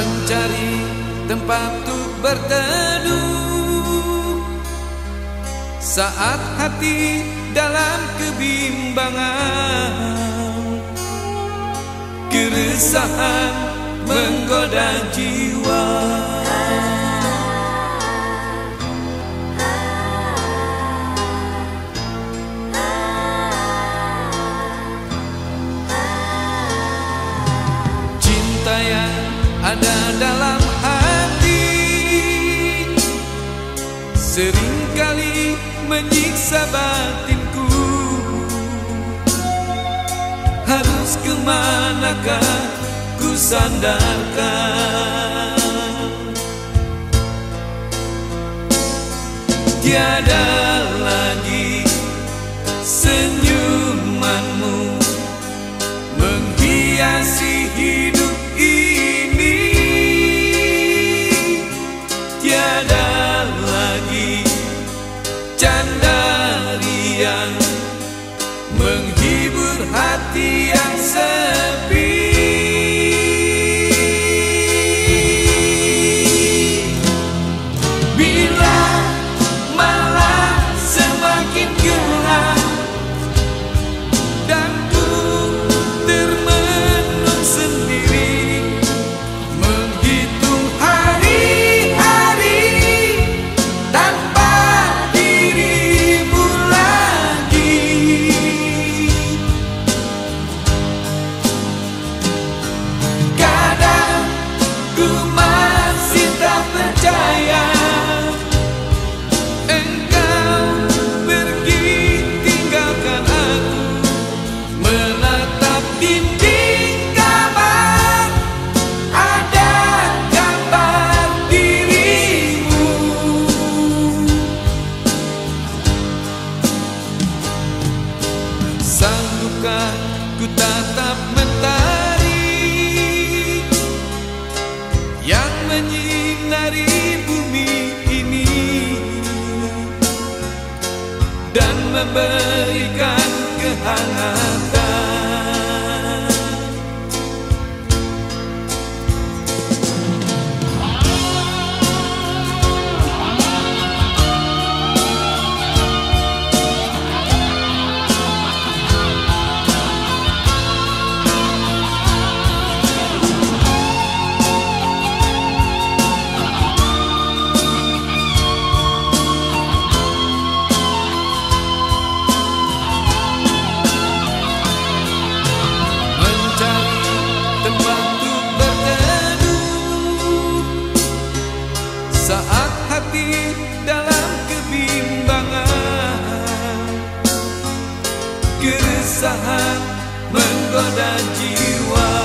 mencari tempat untuk berteduh. Saat hati dalam kebimbangan. Keresahan menggoda jiwa ada dalam hati. Seringkali menyiksa batinku. Harus ke manakah ku sandarkan? Tiada lagi senyumanmu hati yang sepi memberikan kehangatan kegelisahan menggoda jiwa.